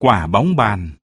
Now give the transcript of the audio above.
Quả bóng bàn.